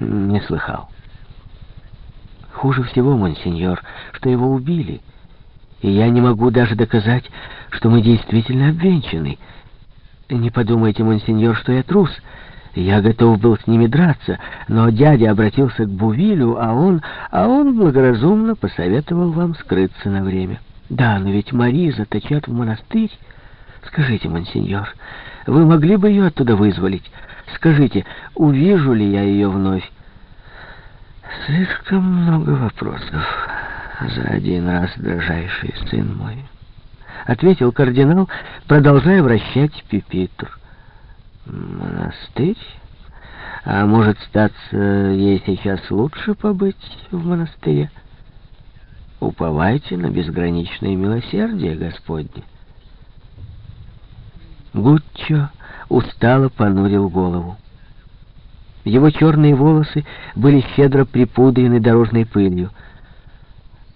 Не слыхал. Хуже всего, монсеньор, что его убили. И я не могу даже доказать, что мы действительно обвенчаны. Не подумайте, монсеньор, что я трус. Я готов был с ними драться, но дядя обратился к Бувилю, а он, а он благоразумно посоветовал вам скрыться на время. Да, но ведь Мари заточат в монастырь. Скажите, монсеньор, вы могли бы ее оттуда вызволить? Скажите, увижу ли я ее вновь? Слишком много вопросов за один раз, дрожайший сын мой. Ответил кардинал, продолжая вращать пипитр. Монастырь? А может, статься, ей сейчас лучше побыть в монастыре? Уповайте на безграничное милосердие Господне. Гуччо устало понурил голову. Его черные волосы были щедро припудрены дорожной пылью.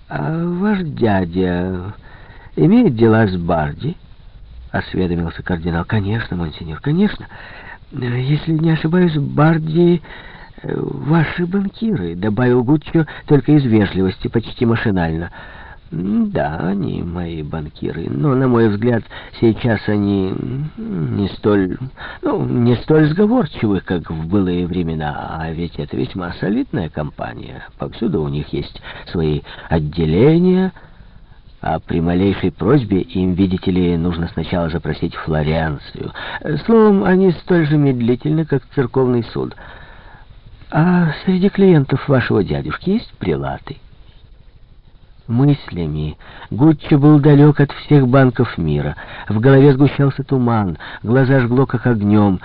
«А ваш дядя имеет дела с Барди?» — осведомился кардинал. «Конечно, монсеньор, конечно. Если не ошибаюсь, Барди э, — ваши банкиры», — добавил Гуччо только из вежливости, почти машинально. Да, они мои банкиры, но, на мой взгляд, сейчас они не столь, ну, не столь сговорчивы, как в былые времена, а ведь это весьма солидная компания. Повсюду у них есть свои отделения, а при малейшей просьбе им, видите ли, нужно сначала запросить Флоренцию. Словом, они столь же медлительны, как церковный суд. А среди клиентов вашего дядюшки есть прилаты? Мыслями. Гуччо был далек от всех банков мира. В голове сгущался туман, глаза жгло как огнем.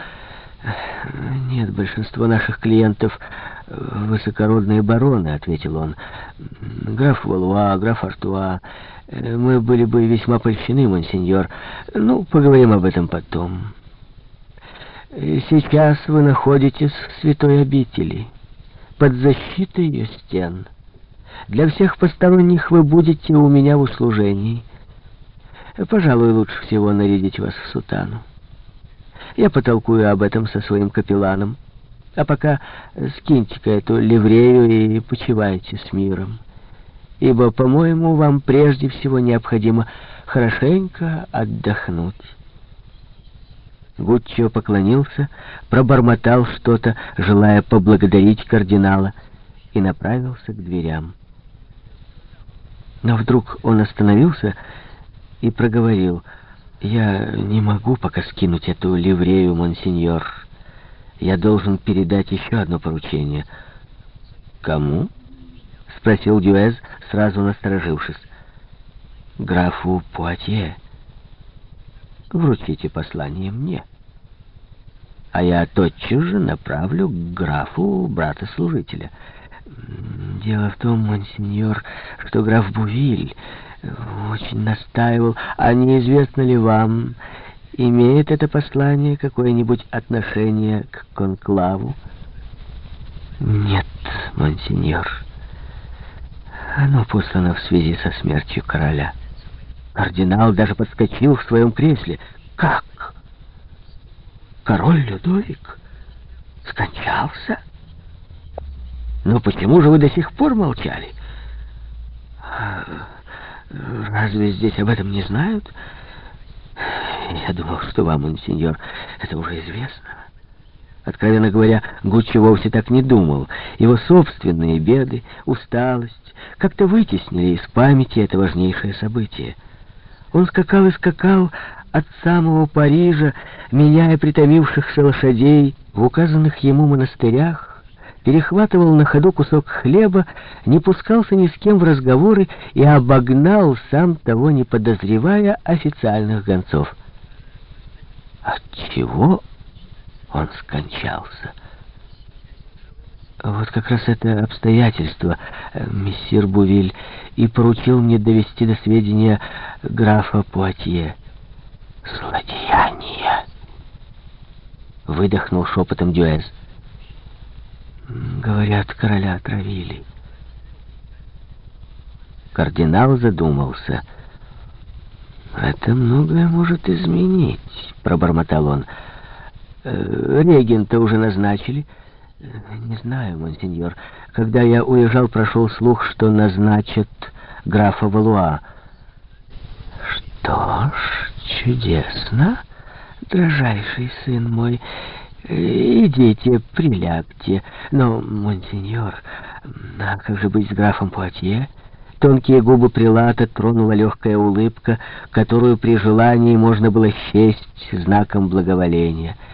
«Нет, большинство наших клиентов — высокородные бароны», — ответил он. «Граф Валуа, граф Артуа. Мы были бы весьма польщены, монсеньор. Ну, поговорим об этом потом. Сейчас вы находитесь в святой обители, под защитой ее стен». Для всех посторонних вы будете у меня в услужении. Пожалуй, лучше всего нарядить вас в сутану. Я потолкую об этом со своим капелланом. А пока скиньте-ка эту ливрею и почивайте с миром. Ибо, по-моему, вам прежде всего необходимо хорошенько отдохнуть. Гуччо поклонился, пробормотал что-то, желая поблагодарить кардинала, и направился к дверям. Но вдруг он остановился и проговорил. «Я не могу пока скинуть эту ливрею, монсеньор. Я должен передать еще одно поручение». «Кому?» — спросил Дюэз, сразу насторожившись. «Графу Пуатье. Вручите послание мне» а я тотчас же направлю к графу брата-служителя. Дело в том, монсеньор, что граф Бувиль очень настаивал, а неизвестно ли вам, имеет это послание какое-нибудь отношение к конклаву? Нет, монсеньор. Оно послано в связи со смертью короля. Кардинал даже подскочил в своем кресле. Как? Король Людовик скончался? Но почему же вы до сих пор молчали? Разве здесь об этом не знают? Я думал, что вам, монсеньор, это уже известно. Откровенно говоря, Гуччи вовсе так не думал. Его собственные беды, усталость как-то вытеснили из памяти это важнейшее событие. Он скакал и скакал от самого Парижа, меняя притомившихся лошадей в указанных ему монастырях, перехватывал на ходу кусок хлеба, не пускался ни с кем в разговоры и обогнал, сам того не подозревая, официальных гонцов. От чего он скончался? Вот как раз это обстоятельство, э, мессир Бувиль, и поручил мне довести до сведения графа Пуатье. «Злодеяние!» — выдохнул шепотом Дюэз. Говорят, короля отравили. Кардинал задумался. «Это многое может изменить», — пробормотал он. «Э, «Регента уже назначили. Не знаю, монсеньор. Когда я уезжал, прошел слух, что назначат графа Валуа. Что ж, чудесно, дрожайший сын мой. Идите, прилягте. Но, монсеньор, а как же быть с графом Пуатье? Тонкие губы прилата тронула легкая улыбка, которую при желании можно было счесть знаком благоволения —